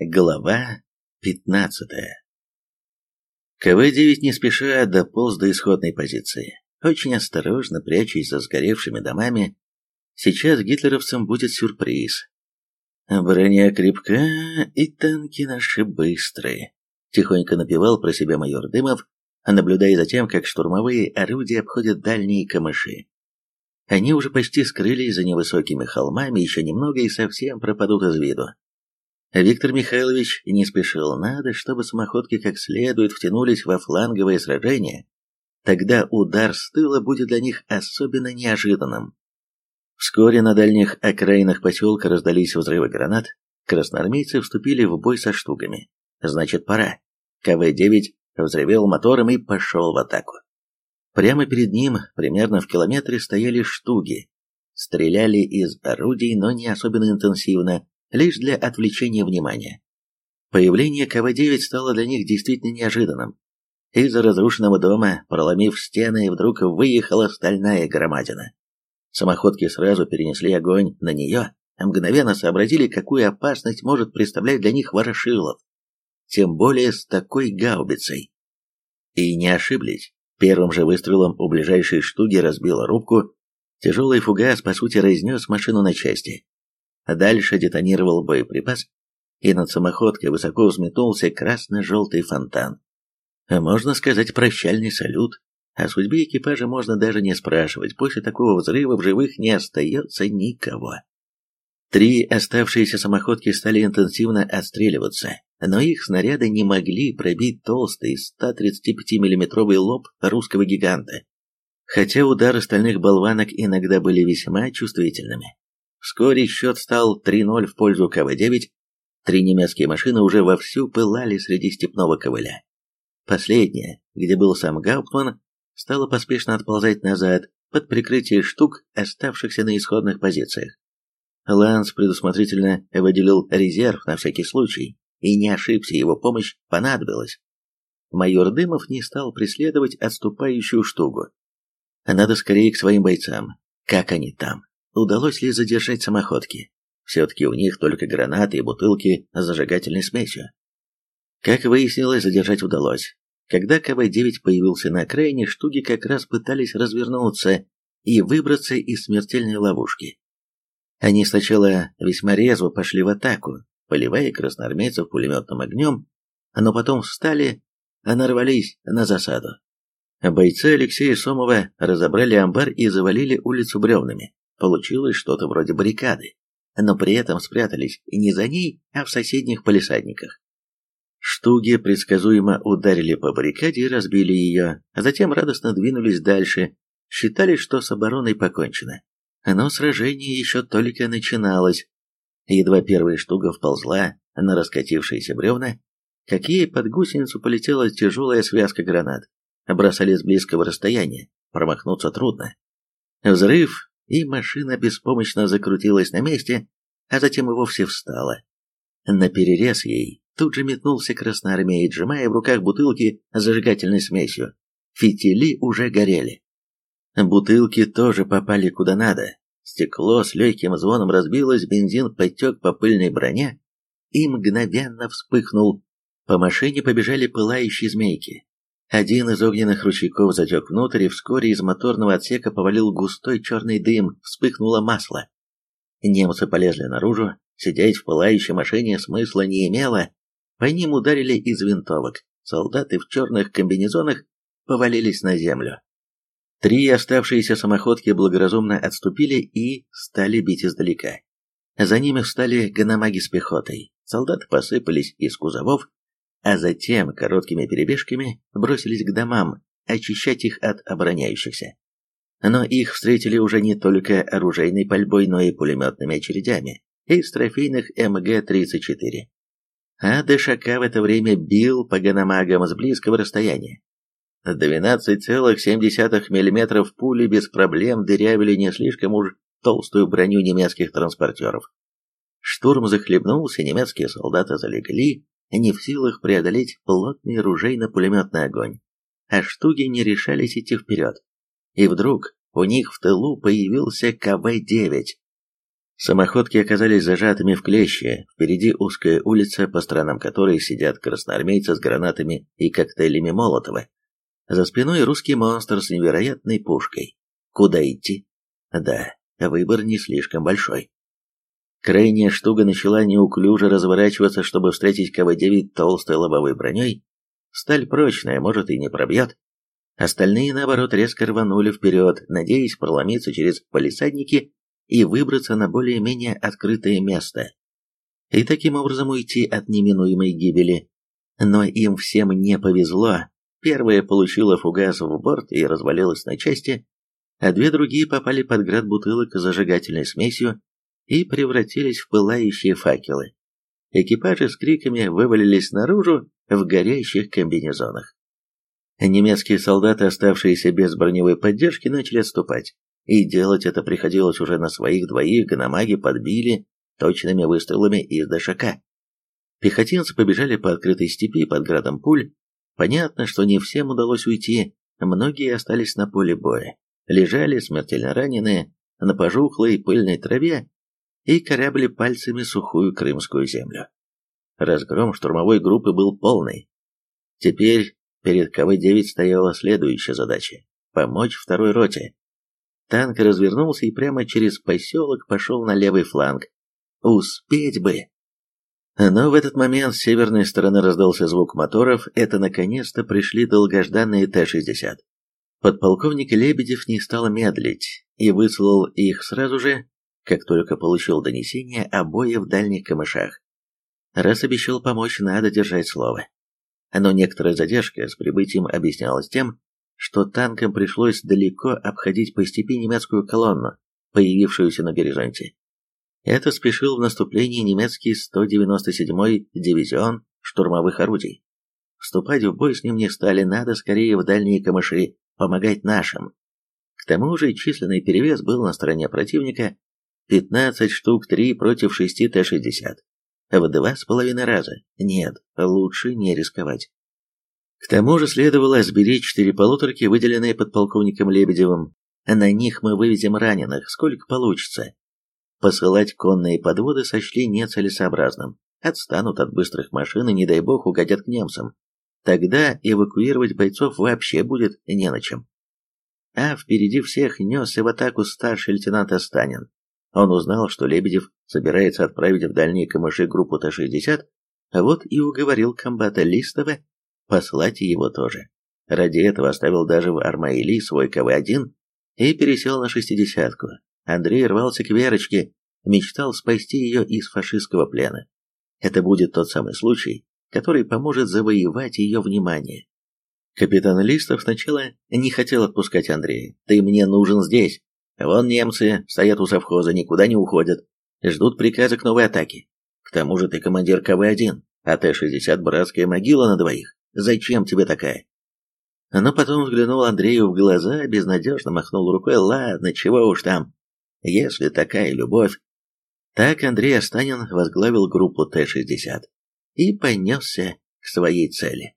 Глава 15 КВ-9 не спеша дополз до исходной позиции. Очень осторожно, прячась за сгоревшими домами, сейчас гитлеровцам будет сюрприз. «Броня крепка, и танки наши быстрые», — тихонько напевал про себя майор Дымов, наблюдая за тем, как штурмовые орудия обходят дальние камыши. Они уже почти скрылись за невысокими холмами, еще немного и совсем пропадут из виду. Виктор Михайлович не спешил, надо, чтобы самоходки как следует втянулись во фланговое сражение. Тогда удар с тыла будет для них особенно неожиданным. Вскоре на дальних окраинах поселка раздались взрывы гранат, красноармейцы вступили в бой со штугами. Значит, пора. КВ-9 взревел мотором и пошел в атаку. Прямо перед ним, примерно в километре, стояли штуги. Стреляли из орудий, но не особенно интенсивно, лишь для отвлечения внимания. Появление КВ-9 стало для них действительно неожиданным. Из-за разрушенного дома, проломив стены, вдруг выехала стальная громадина. Самоходки сразу перенесли огонь на нее, а мгновенно сообразили, какую опасность может представлять для них Ворошилов. Тем более с такой гаубицей. И не ошиблись. Первым же выстрелом у ближайшей штуги разбила рубку, тяжелый фугас, по сути, разнес машину на части. Дальше детонировал боеприпас, и над самоходкой высоко взметнулся красно-желтый фонтан. Можно сказать, прощальный салют. О судьбе экипажа можно даже не спрашивать, после такого взрыва в живых не остается никого. Три оставшиеся самоходки стали интенсивно отстреливаться, но их снаряды не могли пробить толстый 135 миллиметровый лоб русского гиганта, хотя удары стальных болванок иногда были весьма чувствительными. Вскоре счет стал 3-0 в пользу КВ-9. Три немецкие машины уже вовсю пылали среди степного ковыля. Последняя, где был сам Гауптман, стала поспешно отползать назад под прикрытие штук, оставшихся на исходных позициях. Ланс предусмотрительно выделил резерв на всякий случай, и не ошибся, его помощь понадобилась. Майор Дымов не стал преследовать отступающую штугу. Надо скорее к своим бойцам. Как они там? Удалось ли задержать самоходки. Все-таки у них только гранаты и бутылки с зажигательной смесью. Как выяснилось, задержать удалось. Когда КВ-9 появился на окраине, штуки как раз пытались развернуться и выбраться из смертельной ловушки. Они сначала весьма резво пошли в атаку, поливая красноармейцев пулеметным огнем, но потом встали, а нарвались на засаду. Бойцы Алексея Сомова разобрали амбар и завалили улицу бревнами. Получилось что-то вроде баррикады, но при этом спрятались не за ней, а в соседних палисадниках. Штуги предсказуемо ударили по баррикаде и разбили ее, а затем радостно двинулись дальше, считали, что с обороной покончено. Но сражение еще только начиналось. Едва первая штука вползла на раскатившиеся бревна, как ей под гусеницу полетела тяжелая связка гранат. Бросали с близкого расстояния, промахнуться трудно. Взрыв и машина беспомощно закрутилась на месте, а затем и вовсе встала. На перерез ей тут же метнулся красноармеец, сжимая в руках бутылки с зажигательной смесью. Фитили уже горели. Бутылки тоже попали куда надо. Стекло с легким звоном разбилось, бензин потек по пыльной броне и мгновенно вспыхнул. По машине побежали пылающие змейки. Один из огненных ручейков затек внутрь, и вскоре из моторного отсека повалил густой черный дым, вспыхнуло масло. Немцы полезли наружу, сидеть в пылающей машине смысла не имело, по ним ударили из винтовок, солдаты в черных комбинезонах повалились на землю. Три оставшиеся самоходки благоразумно отступили и стали бить издалека. За ними встали гономаги с пехотой, солдаты посыпались из кузовов, а затем короткими перебежками бросились к домам, очищать их от обороняющихся. Но их встретили уже не только оружейной пальбой, но и пулеметными очередями из трофейных МГ-34. А ДШК в это время бил по ганамагам с близкого расстояния. 12,7 мм пули без проблем дырявили не слишком уж толстую броню немецких транспортеров. Штурм захлебнулся, немецкие солдаты залегли, не в силах преодолеть плотный ружейно-пулеметный огонь, а штуки не решались идти вперед. И вдруг у них в тылу появился КВ-9. Самоходки оказались зажатыми в клещи, впереди узкая улица, по сторонам которой сидят красноармейцы с гранатами и коктейлями Молотова. За спиной русский монстр с невероятной пушкой. Куда идти? Да, выбор не слишком большой. Крайняя штука начала неуклюже разворачиваться, чтобы встретить КВ-9 толстой лобовой броней. Сталь прочная, может и не пробьет. Остальные, наоборот, резко рванули вперед, надеясь проломиться через полисадники и выбраться на более-менее открытое место. И таким образом уйти от неминуемой гибели. Но им всем не повезло. Первая получила фугас в борт и развалилась на части, а две другие попали под град бутылок с зажигательной смесью и превратились в пылающие факелы. Экипажи с криками вывалились наружу в горящих комбинезонах. Немецкие солдаты, оставшиеся без броневой поддержки, начали отступать. И делать это приходилось уже на своих двоих, гономаги подбили точными выстрелами из ДШК. Пехотинцы побежали по открытой степи под градом пуль. Понятно, что не всем удалось уйти, многие остались на поле боя. Лежали смертельно раненые на пожухлой пыльной траве и корябли пальцами сухую крымскую землю. Разгром штурмовой группы был полный. Теперь перед КВ-9 стояла следующая задача – помочь второй роте. Танк развернулся и прямо через поселок пошел на левый фланг. Успеть бы! Но в этот момент с северной стороны раздался звук моторов, это наконец-то пришли долгожданные Т-60. Подполковник Лебедев не стал медлить и выслал их сразу же, как только получил донесение о бое в дальних камышах. Раз обещал помочь, надо держать слово. Но некоторая задержка с прибытием объяснялась тем, что танкам пришлось далеко обходить по степи немецкую колонну, появившуюся на горизонте. Это спешил в наступлении немецкий 197-й дивизион штурмовых орудий. Вступать в бой с ним не стали, надо скорее в дальние камыши, помогать нашим. К тому же численный перевес был на стороне противника 15 штук 3 против 6 Т-60. В два с половиной раза. Нет, лучше не рисковать. К тому же следовало сберечь четыре полуторки, выделенные подполковником Лебедевым. На них мы вывезем раненых, сколько получится. Посылать конные подводы сочли нецелесообразным. Отстанут от быстрых машин и, не дай бог, угодят к немцам. Тогда эвакуировать бойцов вообще будет не на чем. А впереди всех несся в атаку старший лейтенант Останин. Он узнал, что Лебедев собирается отправить в дальние камыши группу Т-60, а вот и уговорил комбата Листова послать его тоже. Ради этого оставил даже в Армаили свой КВ-1 и пересел на шестидесятку. Андрей рвался к Верочке, мечтал спасти ее из фашистского плена. Это будет тот самый случай, который поможет завоевать ее внимание. Капитан Листов сначала не хотел отпускать Андрея. «Ты мне нужен здесь. Вон немцы стоят у совхоза, никуда не уходят. Ждут приказа к новой атаке. К тому же ты командир КВ-1, а Т-60 братская могила на двоих. Зачем тебе такая?» Но потом взглянул Андрею в глаза, безнадежно махнул рукой. «Ладно, чего уж там. Если такая любовь...» Так Андрей Останин возглавил группу Т-60 и понесся к своей цели.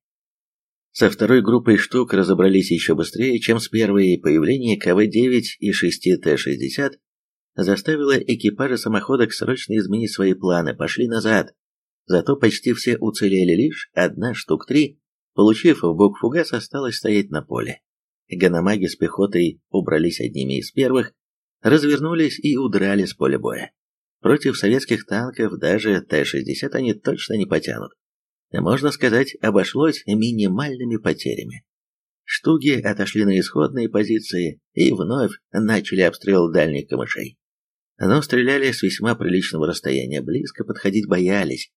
Со второй группой штук разобрались еще быстрее, чем с первой, появление КВ-9 и 6 Т-60 заставило экипажи самоходок срочно изменить свои планы, пошли назад. Зато почти все уцелели лишь одна штук три, получив в бок фугас, осталось стоять на поле. Ганамаги с пехотой убрались одними из первых, развернулись и удрали с поля боя. Против советских танков даже Т-60 они точно не потянут. Можно сказать, обошлось минимальными потерями. Штуги отошли на исходные позиции и вновь начали обстрел дальних камышей. Но стреляли с весьма приличного расстояния, близко подходить боялись.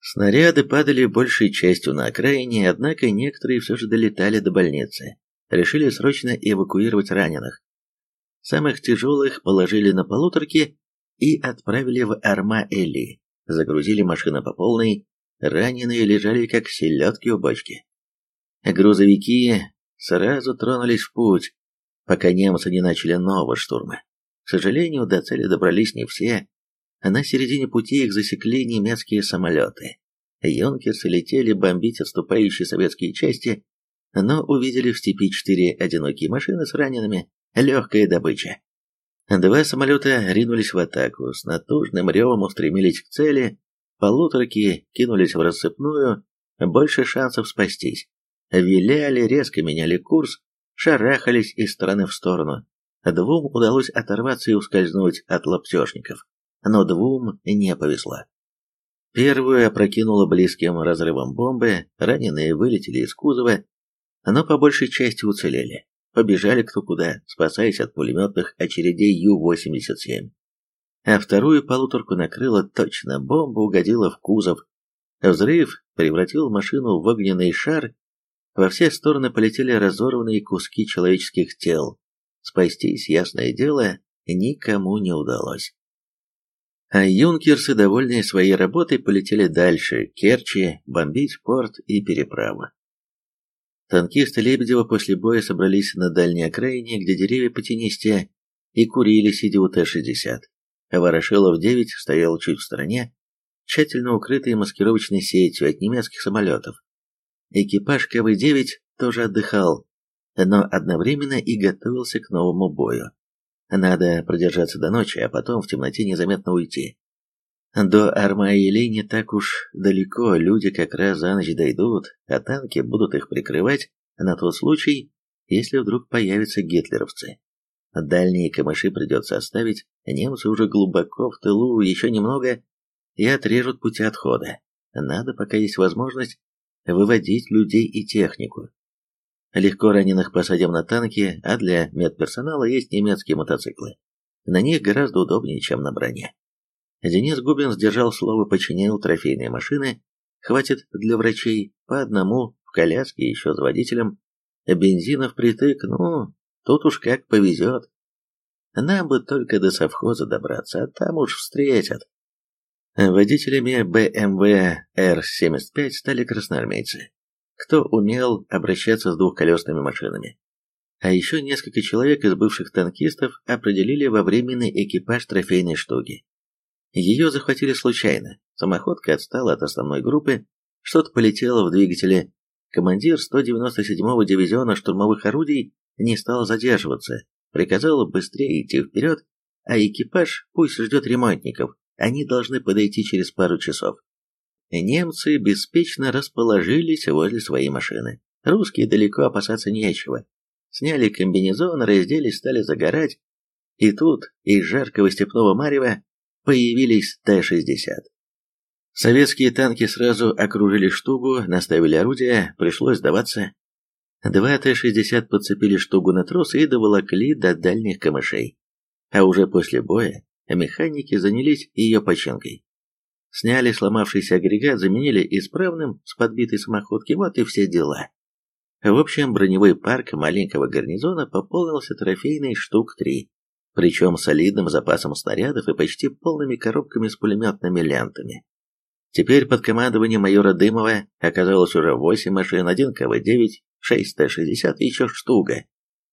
Снаряды падали большей частью на окраине, однако некоторые все же долетали до больницы. Решили срочно эвакуировать раненых. Самых тяжелых положили на полуторки и отправили в Арма-Эли. Загрузили машины по полной, раненые лежали как селедки у бочки. Грузовики сразу тронулись в путь, пока немцы не начали нового штурма. К сожалению, до цели добрались не все, а на середине пути их засекли немецкие самолеты. Юнкерсы летели бомбить отступающие советские части, но увидели в степи четыре одинокие машины с ранеными, легкая добыча. Два самолета ринулись в атаку, с натужным ревом устремились к цели, полуторки кинулись в рассыпную, больше шансов спастись. Виляли, резко меняли курс, шарахались из стороны в сторону. Двум удалось оторваться и ускользнуть от лаптежников, но двум не повезло. Первую опрокинуло близким разрывом бомбы, раненые вылетели из кузова, но по большей части уцелели. Побежали кто куда, спасаясь от пулеметных очередей Ю-87. А вторую полуторку накрыло точно, бомба угодила в кузов. Взрыв превратил машину в огненный шар, во все стороны полетели разорванные куски человеческих тел. Спастись, ясное дело, никому не удалось. А юнкерсы, довольные своей работой, полетели дальше, Керчи, бомбить порт и переправу. Танкисты Лебедева после боя собрались на дальней окраине, где деревья потенистее, и курили, сидя у Т-60. Ворошилов-9 стоял чуть в стороне, тщательно укрытый маскировочной сетью от немецких самолетов. Экипаж КВ-9 тоже отдыхал, но одновременно и готовился к новому бою. Надо продержаться до ночи, а потом в темноте незаметно уйти. До Армаили не так уж далеко, люди как раз за ночь дойдут, а танки будут их прикрывать на тот случай, если вдруг появятся гитлеровцы. Дальние камыши придется оставить, немцы уже глубоко в тылу, еще немного, и отрежут пути отхода. Надо, пока есть возможность, выводить людей и технику. Легко раненых посадим на танки, а для медперсонала есть немецкие мотоциклы. На них гораздо удобнее, чем на броне. Денис Губин сдержал слово, починил трофейные машины, хватит для врачей, по одному, в коляске еще с водителем. Бензина впритык, ну, тут уж как повезет. Нам бы только до совхоза добраться, а там уж встретят. Водителями BMW R75 стали красноармейцы, кто умел обращаться с двухколесными машинами. А еще несколько человек из бывших танкистов определили во временный экипаж трофейной штуки. Ее захватили случайно. Самоходка отстала от основной группы, что-то полетело в двигателе. Командир 197-го дивизиона штурмовых орудий не стал задерживаться, приказал быстрее идти вперед, а экипаж пусть ждет ремонтников, они должны подойти через пару часов. Немцы беспечно расположились возле своей машины. Русские далеко опасаться нечего. Сняли комбинезон, разделись, стали загорать. И тут из жаркого степного марева появились Т-60. Советские танки сразу окружили штугу, наставили орудия, пришлось сдаваться. Два Т-60 подцепили штугу на трос и доволокли до дальних камышей. А уже после боя механики занялись ее починкой. Сняли сломавшийся агрегат, заменили исправным с подбитой самоходки, вот и все дела. В общем, броневой парк маленького гарнизона пополнился трофейной штук три причем солидным запасом снарядов и почти полными коробками с пулеметными лентами. Теперь под командованием майора Дымова оказалось уже 8 машин, один КВ-9, 6 Т-60 и еще штука.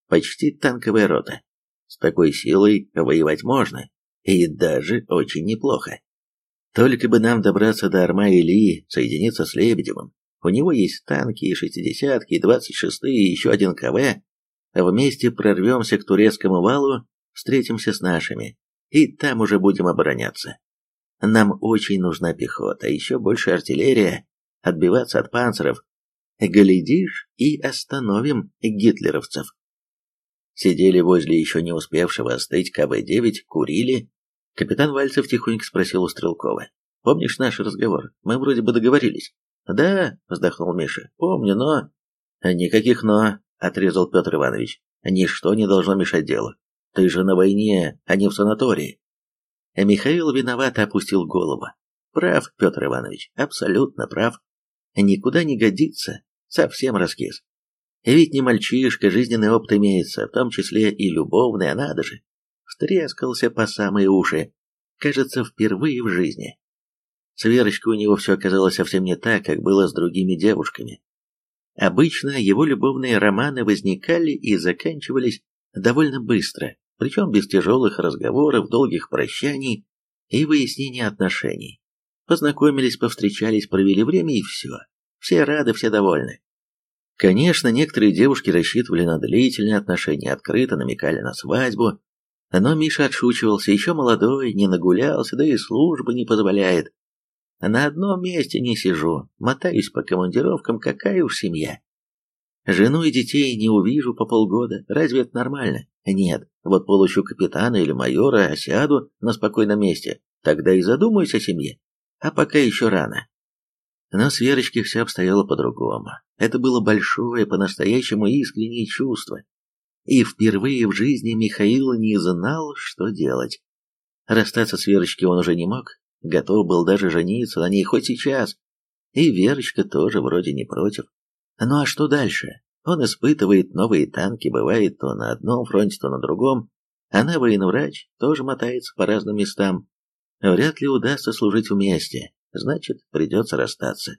Почти танковая рота. С такой силой воевать можно, и даже очень неплохо. Только бы нам добраться до Арма-Ильи, соединиться с Лебедевым. У него есть танки и шестидесятки, и двадцать шестые, и еще один КВ. Вместе прорвемся к турецкому валу встретимся с нашими, и там уже будем обороняться. Нам очень нужна пехота, еще больше артиллерия, отбиваться от панцеров. Глядишь, и остановим гитлеровцев. Сидели возле еще не успевшего остыть КБ-9, курили. Капитан Вальцев тихонько спросил у Стрелкова. «Помнишь наш разговор? Мы вроде бы договорились». «Да», — вздохнул Миша, — «помню, но...» «Никаких «но», — отрезал Петр Иванович. «Ничто не должно мешать делу. Ты же на войне, а не в санатории. Михаил виновато опустил голову. Прав, Петр Иванович, абсолютно прав. Никуда не годится, совсем раскис. Ведь не мальчишка, жизненный опыт имеется, в том числе и любовный, а надо же. Встрескался по самые уши. Кажется, впервые в жизни. С Верочкой у него все оказалось совсем не так, как было с другими девушками. Обычно его любовные романы возникали и заканчивались довольно быстро, причем без тяжелых разговоров, долгих прощаний и выяснения отношений. Познакомились, повстречались, провели время и все. Все рады, все довольны. Конечно, некоторые девушки рассчитывали на длительные отношения, открыто намекали на свадьбу, Но Миша отшучивался, еще молодой, не нагулялся, да и служба не позволяет. На одном месте не сижу, мотаюсь по командировкам, какая уж семья. Жену и детей не увижу по полгода, разве это нормально? Нет, вот получу капитана или майора, а сяду на спокойном месте, тогда и задумаюсь о семье. А пока еще рано. Но с Верочкой все обстояло по-другому. Это было большое, по-настоящему искреннее чувство. И впервые в жизни Михаил не знал, что делать. Расстаться с Верочкой он уже не мог, готов был даже жениться на ней хоть сейчас. И Верочка тоже вроде не против. Ну а что дальше? Он испытывает новые танки, бывает то на одном фронте, то на другом. Она военврач, тоже мотается по разным местам. Вряд ли удастся служить вместе, значит, придется расстаться.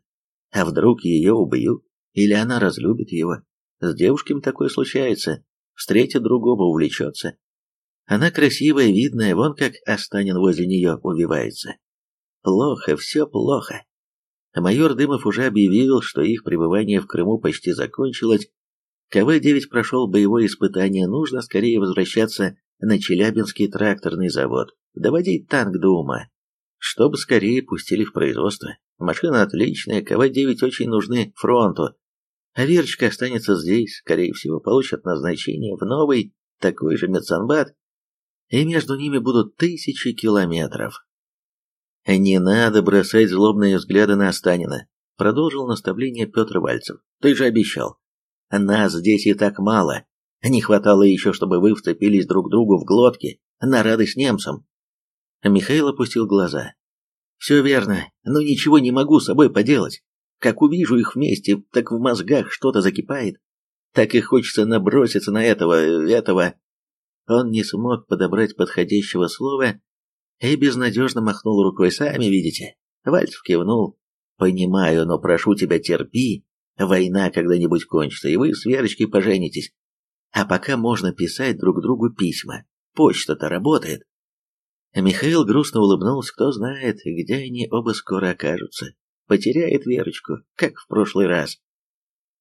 А вдруг ее убьют? Или она разлюбит его? С девушками такое случается. Встретит другого, увлечется. Она красивая, видная, вон как Останин возле нее увивается. Плохо, все плохо. Майор Дымов уже объявил, что их пребывание в Крыму почти закончилось. КВ-9 прошел боевое испытание, нужно скорее возвращаться на Челябинский тракторный завод, доводить танк до ума, чтобы скорее пустили в производство. Машина отличная, КВ-9 очень нужны фронту. А Верочка останется здесь, скорее всего, получит назначение в новый, такой же медсанбат, и между ними будут тысячи километров. «Не надо бросать злобные взгляды на Останина», — продолжил наставление Петр Вальцев. «Ты же обещал. Нас здесь и так мало. Не хватало еще, чтобы вы вцепились друг другу в глотки, на радость немцам». Михаил опустил глаза. «Все верно, но ничего не могу с собой поделать. Как увижу их вместе, так в мозгах что-то закипает. Так и хочется наброситься на этого, этого...» Он не смог подобрать подходящего слова и безнадежно махнул рукой. «Сами видите». Вальцев кивнул. «Понимаю, но прошу тебя, терпи. Война когда-нибудь кончится, и вы с Верочкой поженитесь. А пока можно писать друг другу письма. Почта-то работает». Михаил грустно улыбнулся. Кто знает, где они оба скоро окажутся. Потеряет Верочку, как в прошлый раз.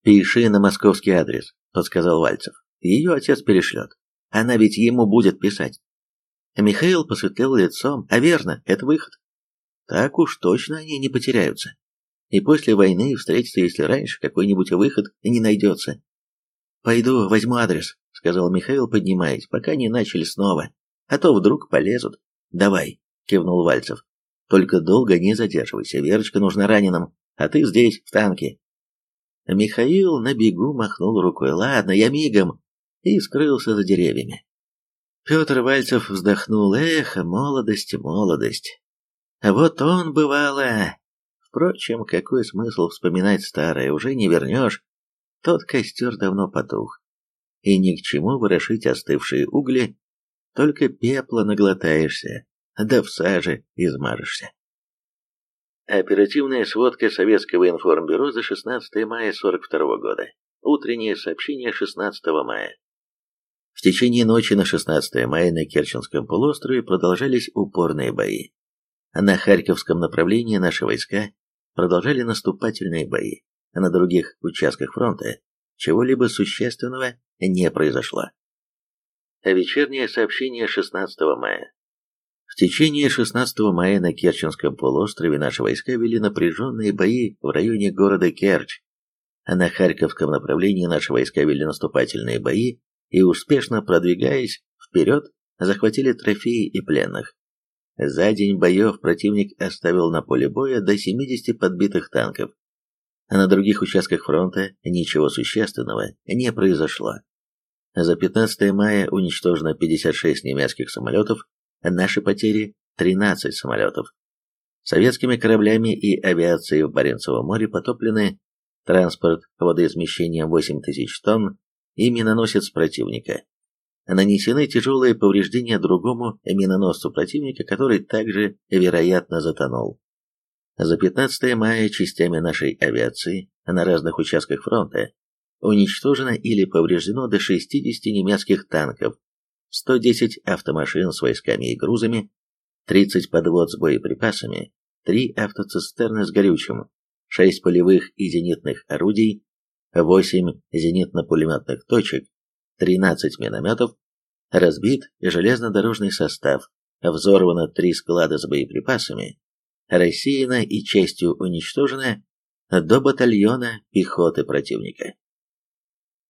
«Пиши на московский адрес», — подсказал Вальцев. «Ее отец перешлет. Она ведь ему будет писать. Михаил посветлел лицом. А верно, это выход. Так уж точно они не потеряются. И после войны встретятся, если раньше какой-нибудь выход не найдется. «Пойду возьму адрес», — сказал Михаил, поднимаясь, пока не начали снова. «А то вдруг полезут». «Давай», — кивнул Вальцев. «Только долго не задерживайся, Верочка нужна раненым, а ты здесь, в танке». Михаил на бегу махнул рукой. «Ладно, я мигом», и скрылся за деревьями. Петр Вальцев вздохнул. Эх, молодость, молодость. А вот он, бывало... Впрочем, какой смысл вспоминать старое, уже не вернешь. Тот костер давно потух. И ни к чему ворошить остывшие угли, только пепла наглотаешься, да в саже измажешься. Оперативная сводка Советского информбюро за 16 мая 42 года. Утреннее сообщение 16 мая. В течение ночи на 16 мая на Керченском полуострове продолжались упорные бои. На Харьковском направлении наши войска продолжали наступательные бои, а на других участках фронта чего-либо существенного не произошло. Вечернее сообщение 16 мая. В течение 16 мая на Керченском полуострове наши войска вели напряженные бои в районе города Керчь, а на Харьковском направлении наши войска вели наступательные бои и, успешно продвигаясь вперед, захватили трофеи и пленных. За день боев противник оставил на поле боя до 70 подбитых танков, а на других участках фронта ничего существенного не произошло. За 15 мая уничтожено 56 немецких самолетов, наши потери – 13 самолетов. Советскими кораблями и авиацией в Баренцевом море потоплены транспорт водоизмещением 8 тысяч тонн, и миноносец противника. Нанесены тяжелые повреждения другому миноносцу противника, который также, вероятно, затонул. За 15 мая частями нашей авиации на разных участках фронта уничтожено или повреждено до 60 немецких танков, 110 автомашин с войсками и грузами, 30 подвод с боеприпасами, 3 автоцистерны с горючим, 6 полевых и зенитных орудий, 8 зенитно-пулеметных точек, 13 минометов, Разбит железнодорожный состав, взорвано три склада с боеприпасами, рассеяно и частью уничтожено до батальона пехоты противника.